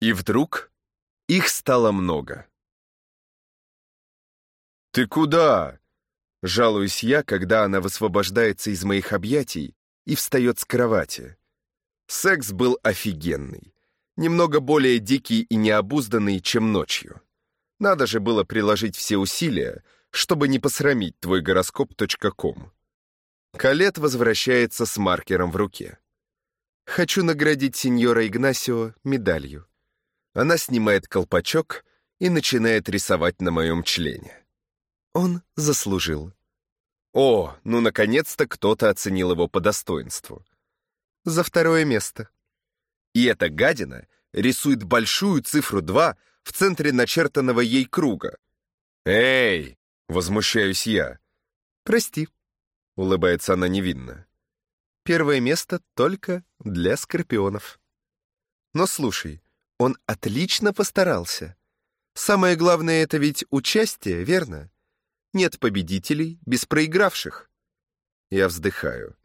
И вдруг их стало много. «Ты куда?» — жалуюсь я, когда она высвобождается из моих объятий и встает с кровати. Секс был офигенный. Немного более дикий и необузданный, чем ночью. Надо же было приложить все усилия, чтобы не посрамить твой гороскоп.ком. Калет возвращается с маркером в руке. Хочу наградить сеньора Игнасио медалью. Она снимает колпачок и начинает рисовать на моем члене. Он заслужил. О, ну наконец-то кто-то оценил его по достоинству. За второе место. И эта гадина рисует большую цифру 2 в центре начертанного ей круга. «Эй!» — возмущаюсь я. «Прости», — улыбается она невинно. «Первое место только для скорпионов». Но слушай, он отлично постарался. Самое главное — это ведь участие, верно? Нет победителей без проигравших. Я вздыхаю.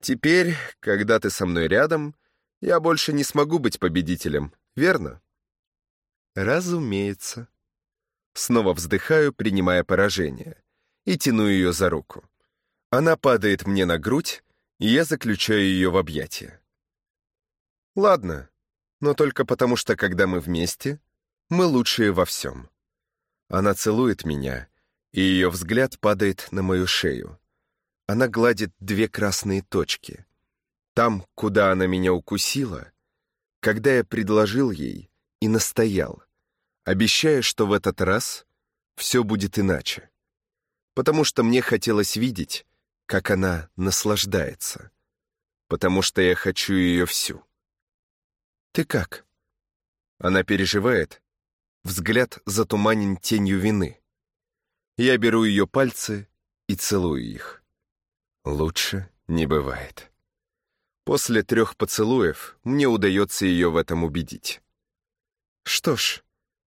Теперь, когда ты со мной рядом, я больше не смогу быть победителем, верно? Разумеется. Снова вздыхаю, принимая поражение, и тяну ее за руку. Она падает мне на грудь, и я заключаю ее в объятия. Ладно, но только потому, что когда мы вместе, мы лучшие во всем. Она целует меня, и ее взгляд падает на мою шею. Она гладит две красные точки. Там, куда она меня укусила, когда я предложил ей и настоял, обещая, что в этот раз все будет иначе. Потому что мне хотелось видеть, как она наслаждается. Потому что я хочу ее всю. «Ты как?» Она переживает. Взгляд затуманен тенью вины. Я беру ее пальцы и целую их. Лучше не бывает. После трех поцелуев мне удается ее в этом убедить. Что ж,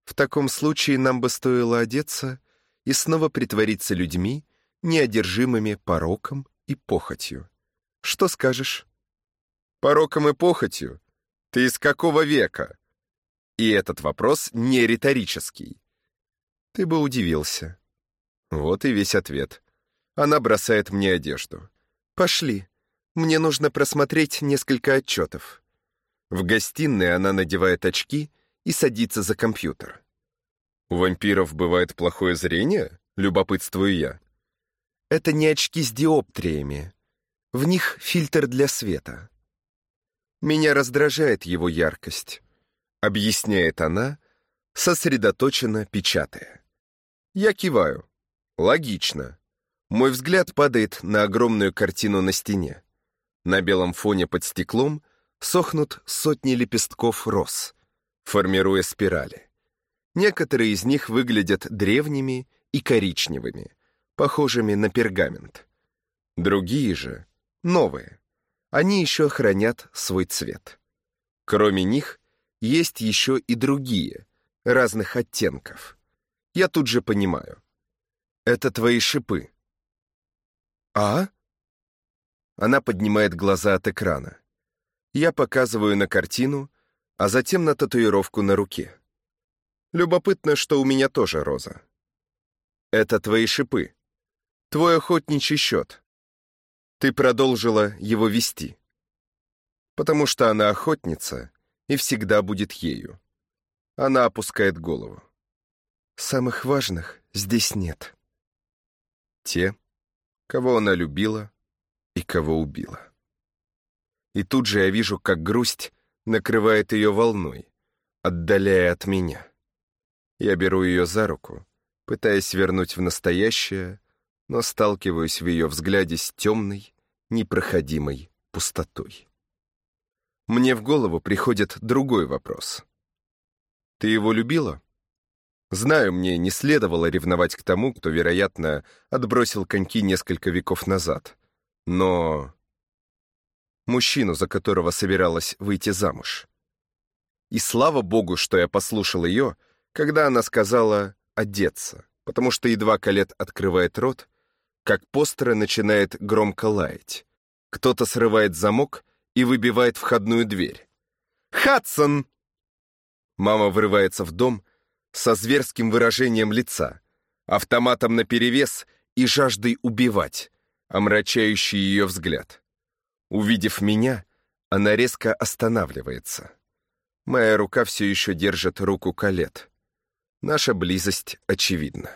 в таком случае нам бы стоило одеться и снова притвориться людьми, неодержимыми пороком и похотью. Что скажешь? Пороком и похотью? Ты из какого века? И этот вопрос не риторический. Ты бы удивился. Вот и весь ответ. Она бросает мне одежду. Пошли. Мне нужно просмотреть несколько отчетов. В гостиной она надевает очки и садится за компьютер. У вампиров бывает плохое зрение? Любопытствую я. Это не очки с диоптриями. В них фильтр для света. Меня раздражает его яркость, объясняет она, сосредоточенно печатая. Я киваю. Логично. Мой взгляд падает на огромную картину на стене. На белом фоне под стеклом сохнут сотни лепестков роз, формируя спирали. Некоторые из них выглядят древними и коричневыми, похожими на пергамент. Другие же — новые они еще хранят свой цвет. Кроме них, есть еще и другие, разных оттенков. Я тут же понимаю. Это твои шипы. А? Она поднимает глаза от экрана. Я показываю на картину, а затем на татуировку на руке. Любопытно, что у меня тоже роза. Это твои шипы. Твой охотничий счет ты продолжила его вести. Потому что она охотница и всегда будет ею. Она опускает голову. Самых важных здесь нет. Те, кого она любила и кого убила. И тут же я вижу, как грусть накрывает ее волной, отдаляя от меня. Я беру ее за руку, пытаясь вернуть в настоящее, но сталкиваюсь в ее взгляде с темной, непроходимой пустотой. Мне в голову приходит другой вопрос. «Ты его любила?» Знаю, мне не следовало ревновать к тому, кто, вероятно, отбросил коньки несколько веков назад. Но... Мужчину, за которого собиралась выйти замуж. И слава богу, что я послушал ее, когда она сказала «одеться», потому что едва Калет открывает рот, как постера начинает громко лаять. Кто-то срывает замок и выбивает входную дверь. «Хадсон!» Мама врывается в дом со зверским выражением лица, автоматом наперевес и жаждой убивать, омрачающий ее взгляд. Увидев меня, она резко останавливается. Моя рука все еще держит руку Калет. Наша близость очевидна.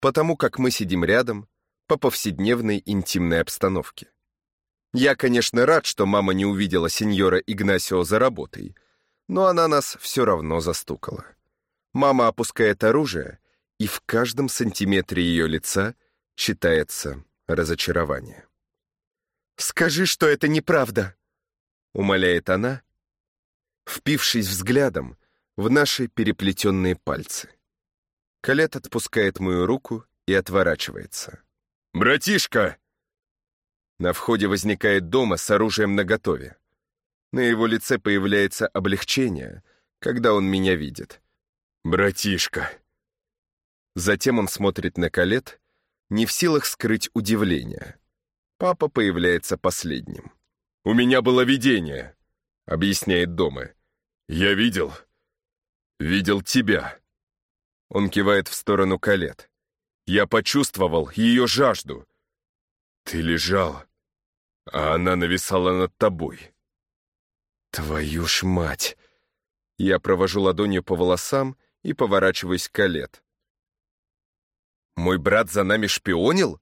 Потому как мы сидим рядом по повседневной интимной обстановке. Я, конечно, рад, что мама не увидела сеньора Игнасио за работой, но она нас все равно застукала. Мама опускает оружие, и в каждом сантиметре ее лица читается разочарование. «Скажи, что это неправда!» — умоляет она, впившись взглядом в наши переплетенные пальцы. Калет отпускает мою руку и отворачивается. «Братишка!» На входе возникает дома с оружием наготове. На его лице появляется облегчение, когда он меня видит. «Братишка!» Затем он смотрит на Калет, не в силах скрыть удивление. Папа появляется последним. «У меня было видение», — объясняет Дома. «Я видел. Видел тебя». Он кивает в сторону Калет. «Я почувствовал ее жажду. Ты лежал, а она нависала над тобой. Твою ж мать! Я провожу ладонью по волосам и поворачиваюсь к Калет. Мой брат за нами шпионил?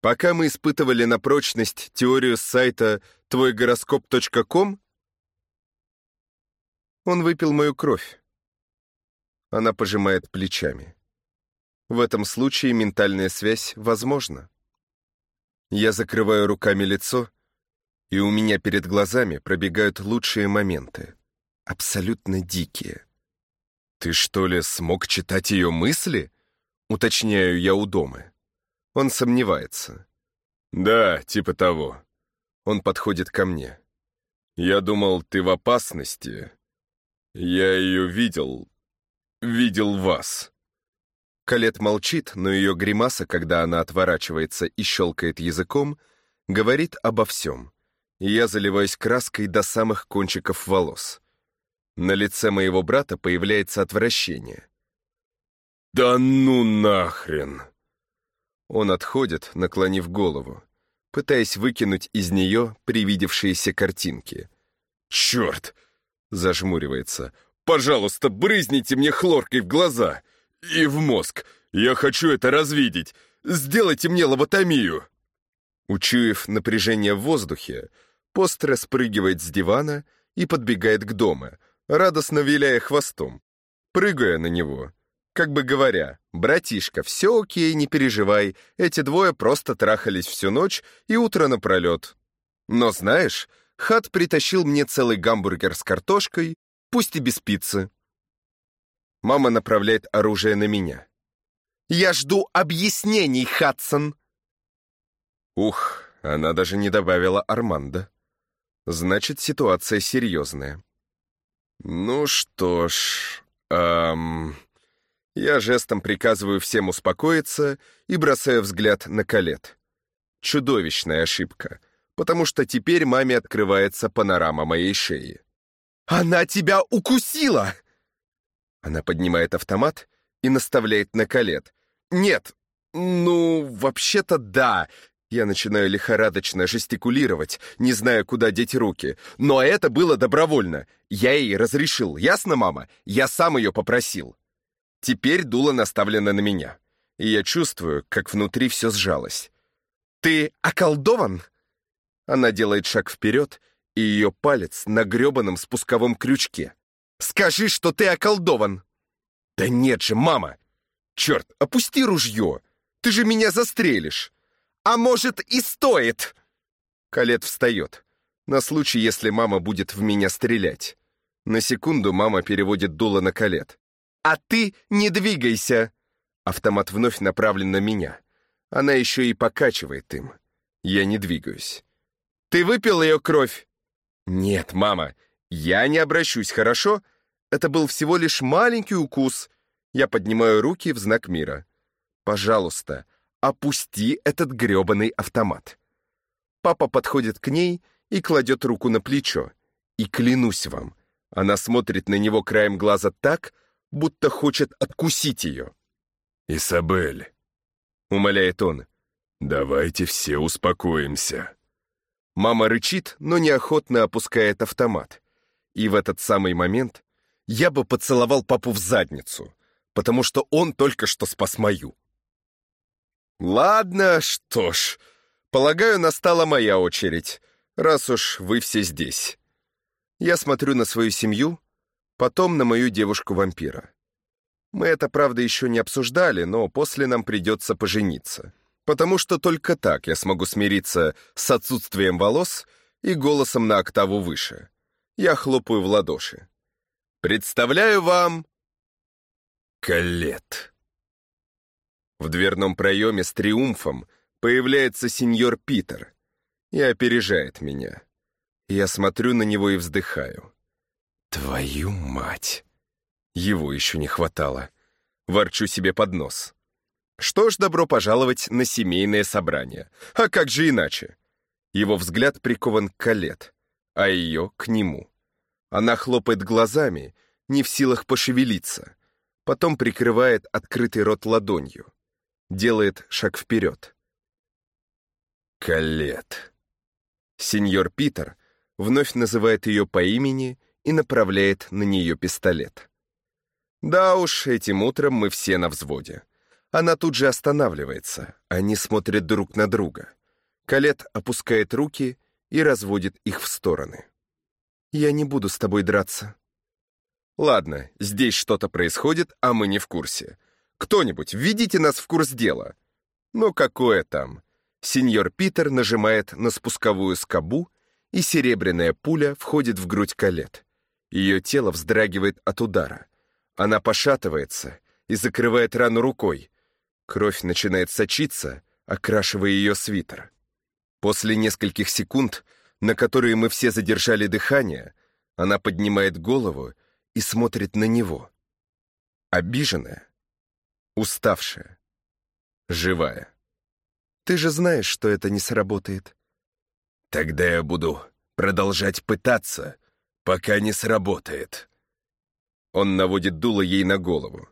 Пока мы испытывали на прочность теорию с сайта твойгороскоп.ком, он выпил мою кровь. Она пожимает плечами. В этом случае ментальная связь возможна. Я закрываю руками лицо, и у меня перед глазами пробегают лучшие моменты. Абсолютно дикие. «Ты что ли смог читать ее мысли?» Уточняю я у дома. Он сомневается. «Да, типа того». Он подходит ко мне. «Я думал, ты в опасности. Я ее видел. Видел вас». Калет молчит, но ее гримаса, когда она отворачивается и щелкает языком, говорит обо всем. И я заливаюсь краской до самых кончиков волос. На лице моего брата появляется отвращение. «Да ну нахрен!» Он отходит, наклонив голову, пытаясь выкинуть из нее привидевшиеся картинки. «Черт!» — зажмуривается. «Пожалуйста, брызните мне хлоркой в глаза!» И в мозг. Я хочу это развидеть. Сделайте мне лоботомию. Учуяв напряжение в воздухе, Постре спрыгивает с дивана и подбегает к дому, радостно виляя хвостом, прыгая на него, как бы говоря, «Братишка, все окей, не переживай, эти двое просто трахались всю ночь и утро напролет». Но знаешь, Хат притащил мне целый гамбургер с картошкой, пусть и без пиццы. Мама направляет оружие на меня. «Я жду объяснений, Хадсон!» Ух, она даже не добавила Армандо. Значит, ситуация серьезная. Ну что ж, эм... Я жестом приказываю всем успокоиться и бросаю взгляд на Калет. Чудовищная ошибка, потому что теперь маме открывается панорама моей шеи. «Она тебя укусила!» Она поднимает автомат и наставляет на колет. «Нет, ну, вообще-то да». Я начинаю лихорадочно жестикулировать, не зная, куда деть руки. Но это было добровольно. Я ей разрешил, ясно, мама? Я сам ее попросил. Теперь дуло наставлено на меня. И я чувствую, как внутри все сжалось. «Ты околдован?» Она делает шаг вперед, и ее палец на гребаном спусковом крючке. Скажи, что ты околдован!» «Да нет же, мама! Черт, опусти ружье! Ты же меня застрелишь! А может, и стоит!» Калет встает, на случай, если мама будет в меня стрелять. На секунду мама переводит дуло на Калет. «А ты не двигайся!» Автомат вновь направлен на меня. Она еще и покачивает им. Я не двигаюсь. «Ты выпил ее кровь?» «Нет, мама, я не обращусь, хорошо? Это был всего лишь маленький укус. Я поднимаю руки в знак мира. Пожалуйста, опусти этот грёбаный автомат. Папа подходит к ней и кладет руку на плечо. И клянусь вам, Она смотрит на него краем глаза так, будто хочет откусить ее. «Исабель», — умоляет он, — «давайте все успокоимся». Мама рычит, но неохотно опускает автомат. И в этот самый момент я бы поцеловал папу в задницу, потому что он только что спас мою. Ладно, что ж, полагаю, настала моя очередь, раз уж вы все здесь. Я смотрю на свою семью, потом на мою девушку-вампира. Мы это, правда, еще не обсуждали, но после нам придется пожениться. Потому что только так я смогу смириться с отсутствием волос и голосом на октаву выше. Я хлопаю в ладоши. Представляю вам... Калет. В дверном проеме с триумфом появляется сеньор Питер и опережает меня. Я смотрю на него и вздыхаю. Твою мать! Его еще не хватало. Ворчу себе под нос. Что ж, добро пожаловать на семейное собрание. А как же иначе? Его взгляд прикован к Калет, а ее — к нему. Она хлопает глазами, не в силах пошевелиться. Потом прикрывает открытый рот ладонью. Делает шаг вперед. Калет. Сеньор Питер вновь называет ее по имени и направляет на нее пистолет. Да уж, этим утром мы все на взводе. Она тут же останавливается, они смотрят друг на друга. Калет опускает руки и разводит их в стороны. «Я не буду с тобой драться». «Ладно, здесь что-то происходит, а мы не в курсе. Кто-нибудь, введите нас в курс дела». «Ну какое там?» Сеньор Питер нажимает на спусковую скобу, и серебряная пуля входит в грудь Калет. Ее тело вздрагивает от удара. Она пошатывается и закрывает рану рукой. Кровь начинает сочиться, окрашивая ее свитер. После нескольких секунд, на которые мы все задержали дыхание, она поднимает голову и смотрит на него. Обиженная, уставшая, живая. Ты же знаешь, что это не сработает. Тогда я буду продолжать пытаться, пока не сработает. Он наводит дуло ей на голову.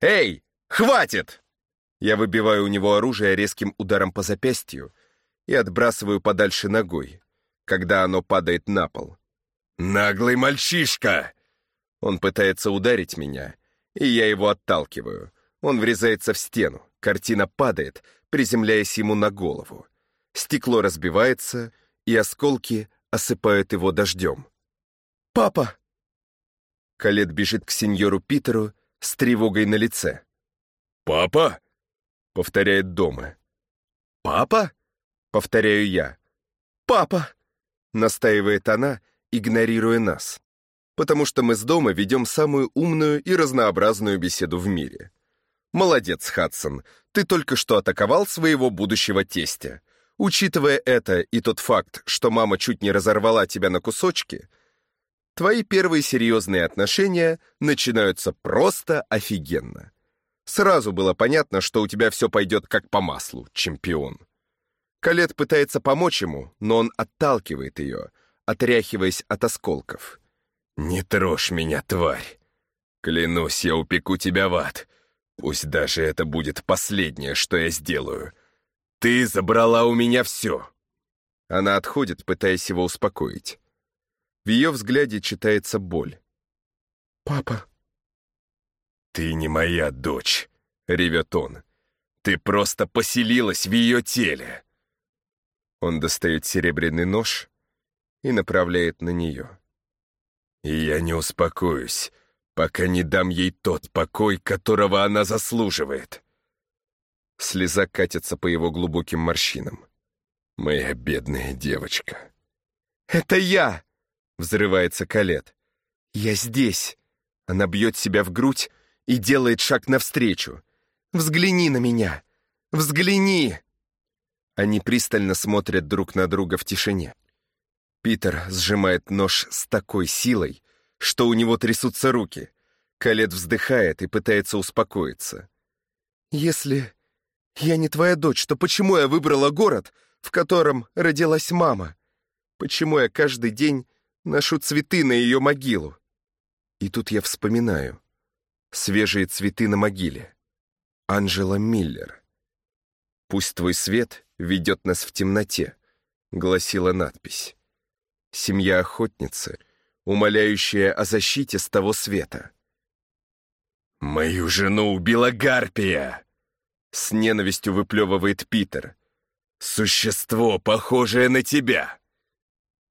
«Эй, хватит!» Я выбиваю у него оружие резким ударом по запястью и отбрасываю подальше ногой, когда оно падает на пол. «Наглый мальчишка!» Он пытается ударить меня, и я его отталкиваю. Он врезается в стену, картина падает, приземляясь ему на голову. Стекло разбивается, и осколки осыпают его дождем. «Папа!» Калет бежит к сеньору Питеру с тревогой на лице. «Папа?» — повторяет дома. «Папа?» — повторяю я. «Папа!» — настаивает она, игнорируя нас. Потому что мы с дома ведем самую умную и разнообразную беседу в мире. Молодец, Хадсон, ты только что атаковал своего будущего тестя. Учитывая это и тот факт, что мама чуть не разорвала тебя на кусочки — Твои первые серьезные отношения начинаются просто офигенно. Сразу было понятно, что у тебя все пойдет как по маслу, чемпион. Калет пытается помочь ему, но он отталкивает ее, отряхиваясь от осколков. «Не трожь меня, тварь! Клянусь, я упеку тебя в ад. Пусть даже это будет последнее, что я сделаю. Ты забрала у меня все!» Она отходит, пытаясь его успокоить. В ее взгляде читается боль. «Папа...» «Ты не моя дочь», — ревет он. «Ты просто поселилась в ее теле». Он достает серебряный нож и направляет на нее. «И я не успокоюсь, пока не дам ей тот покой, которого она заслуживает». Слеза катится по его глубоким морщинам. «Моя бедная девочка». «Это я!» Взрывается Калет. «Я здесь!» Она бьет себя в грудь и делает шаг навстречу. «Взгляни на меня! Взгляни!» Они пристально смотрят друг на друга в тишине. Питер сжимает нож с такой силой, что у него трясутся руки. Калет вздыхает и пытается успокоиться. «Если я не твоя дочь, то почему я выбрала город, в котором родилась мама? Почему я каждый день ношу цветы на ее могилу. И тут я вспоминаю. Свежие цветы на могиле. Анжела Миллер. «Пусть твой свет ведет нас в темноте», — гласила надпись. Семья охотницы, умоляющая о защите с того света. «Мою жену убила Гарпия!» С ненавистью выплевывает Питер. «Существо, похожее на тебя!»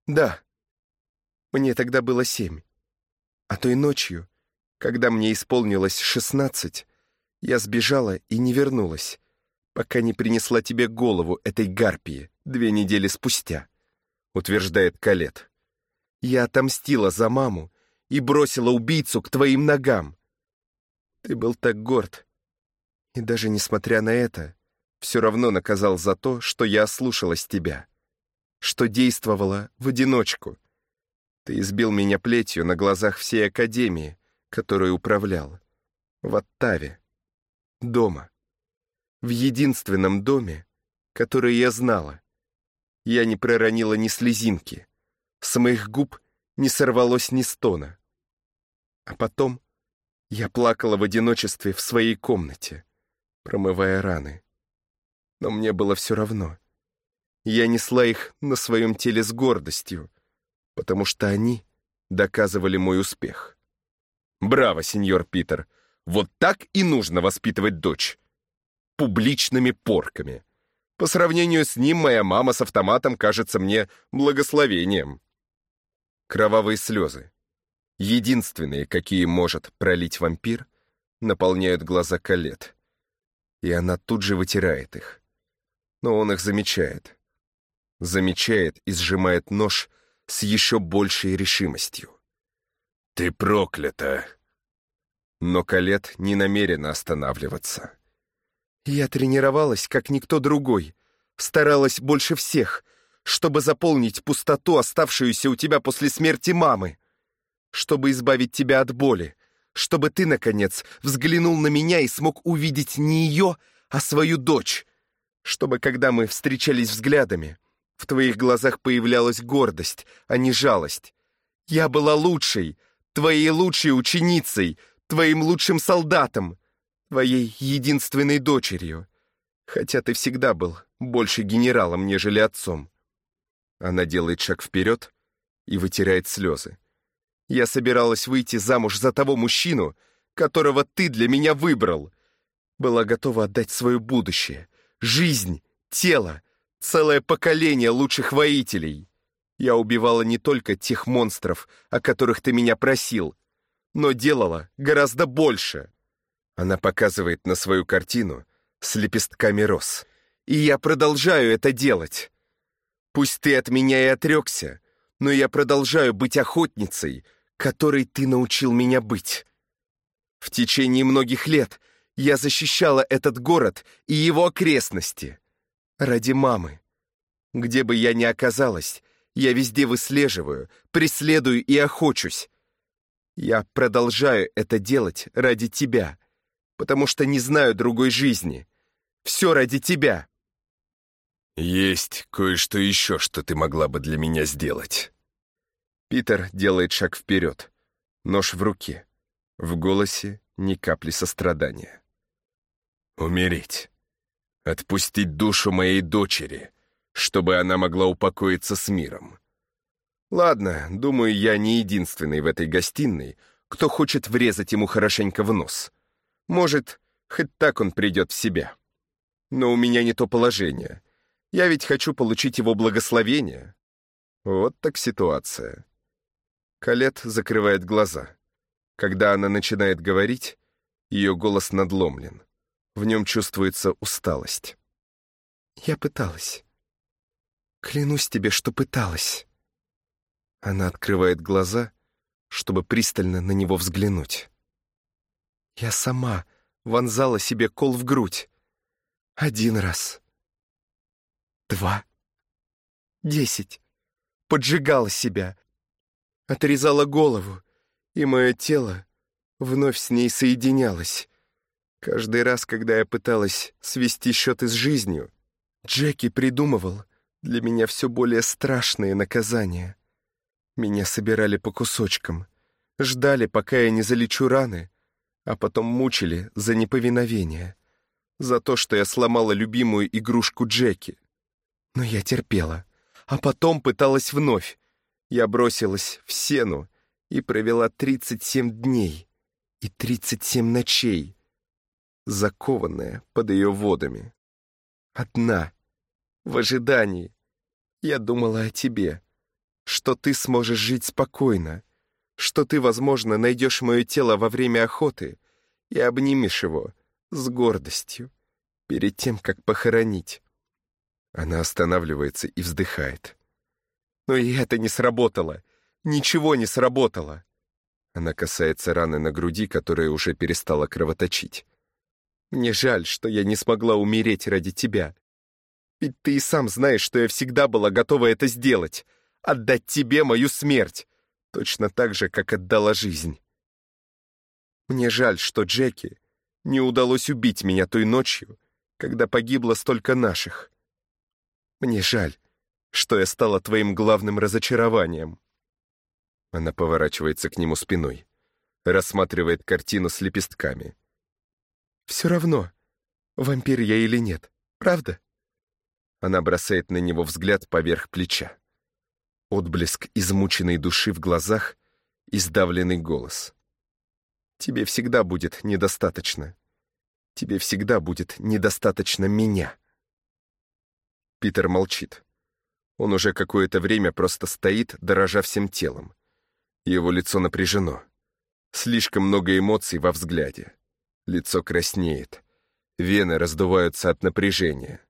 «Да. Мне тогда было семь. А той ночью, когда мне исполнилось шестнадцать, я сбежала и не вернулась, пока не принесла тебе голову этой гарпии две недели спустя», — утверждает Калет. «Я отомстила за маму и бросила убийцу к твоим ногам. Ты был так горд. И даже несмотря на это, все равно наказал за то, что я ослушалась тебя, что действовала в одиночку. Ты избил меня плетью на глазах всей Академии, которую управлял. В Оттаве. Дома. В единственном доме, который я знала. Я не проронила ни слезинки. С моих губ не сорвалось ни стона. А потом я плакала в одиночестве в своей комнате, промывая раны. Но мне было все равно. Я несла их на своем теле с гордостью, потому что они доказывали мой успех. Браво, сеньор Питер. Вот так и нужно воспитывать дочь. Публичными порками. По сравнению с ним моя мама с автоматом кажется мне благословением. Кровавые слезы единственные, какие может пролить вампир, наполняют глаза Калет. И она тут же вытирает их. Но он их замечает. Замечает и сжимает нож с еще большей решимостью. «Ты проклята!» Но Калет не намерена останавливаться. «Я тренировалась, как никто другой. Старалась больше всех, чтобы заполнить пустоту, оставшуюся у тебя после смерти мамы чтобы избавить тебя от боли, чтобы ты, наконец, взглянул на меня и смог увидеть не ее, а свою дочь, чтобы, когда мы встречались взглядами, в твоих глазах появлялась гордость, а не жалость. Я была лучшей, твоей лучшей ученицей, твоим лучшим солдатом, твоей единственной дочерью, хотя ты всегда был больше генералом, нежели отцом. Она делает шаг вперед и вытирает слезы. Я собиралась выйти замуж за того мужчину, которого ты для меня выбрал. Была готова отдать свое будущее, жизнь, тело, целое поколение лучших воителей. Я убивала не только тех монстров, о которых ты меня просил, но делала гораздо больше. Она показывает на свою картину с лепестками роз. И я продолжаю это делать. Пусть ты от меня и отрекся, но я продолжаю быть охотницей — которой ты научил меня быть. В течение многих лет я защищала этот город и его окрестности. Ради мамы. Где бы я ни оказалась, я везде выслеживаю, преследую и охочусь. Я продолжаю это делать ради тебя, потому что не знаю другой жизни. Все ради тебя. Есть кое-что еще, что ты могла бы для меня сделать. Питер делает шаг вперед. Нож в руке. В голосе ни капли сострадания. «Умереть. Отпустить душу моей дочери, чтобы она могла упокоиться с миром». Ладно, думаю, я не единственный в этой гостиной, кто хочет врезать ему хорошенько в нос. Может, хоть так он придет в себя. Но у меня не то положение. Я ведь хочу получить его благословение. Вот так ситуация. Калет закрывает глаза. Когда она начинает говорить, ее голос надломлен. В нем чувствуется усталость. «Я пыталась. Клянусь тебе, что пыталась». Она открывает глаза, чтобы пристально на него взглянуть. «Я сама вонзала себе кол в грудь. Один раз. Два. Десять. Поджигала себя, отрезала голову, и мое тело вновь с ней соединялось. Каждый раз, когда я пыталась свести счеты с жизнью, Джеки придумывал для меня все более страшные наказания. Меня собирали по кусочкам, Ждали, пока я не залечу раны, а потом мучили за неповиновение, за то, что я сломала любимую игрушку Джеки. Но я терпела, а потом пыталась вновь. Я бросилась в сену и провела 37 дней и 37 ночей, закованная под ее водами. Одна, в ожидании. Я думала о тебе, что ты сможешь жить спокойно, что ты, возможно, найдешь мое тело во время охоты и обнимешь его с гордостью перед тем, как похоронить. Она останавливается и вздыхает. Но и это не сработало. Ничего не сработало. Она касается раны на груди, которая уже перестала кровоточить. Мне жаль, что я не смогла умереть ради тебя. Ведь ты и сам знаешь, что я всегда была готова это сделать. Отдать тебе мою смерть. Точно так же, как отдала жизнь. Мне жаль, что Джеки не удалось убить меня той ночью, когда погибло столько наших. Мне жаль, что я стала твоим главным разочарованием. Она поворачивается к нему спиной, рассматривает картину с лепестками. Все равно, вампир я или нет, правда? Она бросает на него взгляд поверх плеча. Отблеск измученной души в глазах и сдавленный голос. «Тебе всегда будет недостаточно. Тебе всегда будет недостаточно меня». Питер молчит. Он уже какое-то время просто стоит, дорожа всем телом. Его лицо напряжено. Слишком много эмоций во взгляде. Лицо краснеет. Вены раздуваются от напряжения.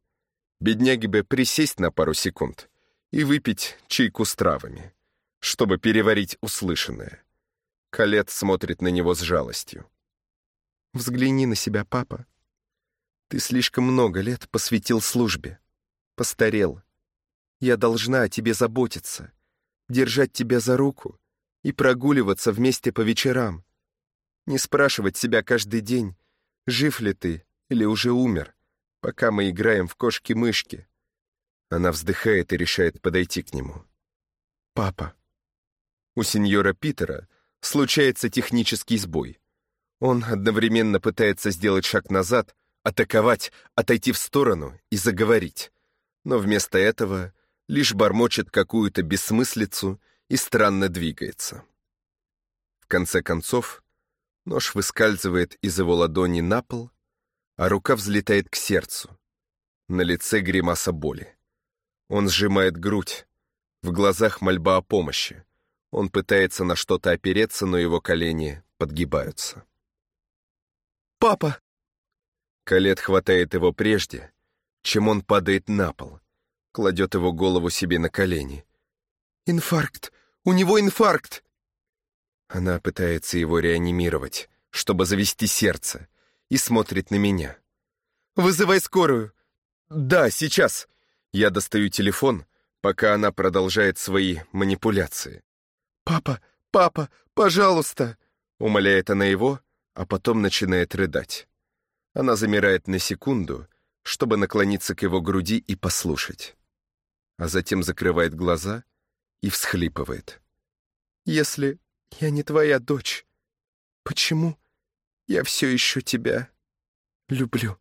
Бедняги бы присесть на пару секунд и выпить чайку с травами, чтобы переварить услышанное. Калет смотрит на него с жалостью. «Взгляни на себя, папа. Ты слишком много лет посвятил службе. Постарел. Я должна о тебе заботиться, держать тебя за руку и прогуливаться вместе по вечерам. Не спрашивать себя каждый день, жив ли ты или уже умер, пока мы играем в кошки-мышки. Она вздыхает и решает подойти к нему. «Папа». У сеньора Питера случается технический сбой. Он одновременно пытается сделать шаг назад, атаковать, отойти в сторону и заговорить. Но вместо этого лишь бормочет какую-то бессмыслицу и странно двигается. В конце концов, нож выскальзывает из его ладони на пол, а рука взлетает к сердцу. На лице гримаса боли. Он сжимает грудь. В глазах мольба о помощи. Он пытается на что-то опереться, но его колени подгибаются. «Папа!» Калет хватает его прежде, чем он падает на пол, кладет его голову себе на колени. «Инфаркт! У него инфаркт!» Она пытается его реанимировать, чтобы завести сердце, и смотрит на меня. «Вызывай скорую!» «Да, сейчас!» Я достаю телефон, пока она продолжает свои манипуляции. «Папа, папа, пожалуйста!» Умоляет она его, а потом начинает рыдать. Она замирает на секунду, чтобы наклониться к его груди и послушать. А затем закрывает глаза и всхлипывает. «Если я не твоя дочь, почему я все еще тебя люблю?»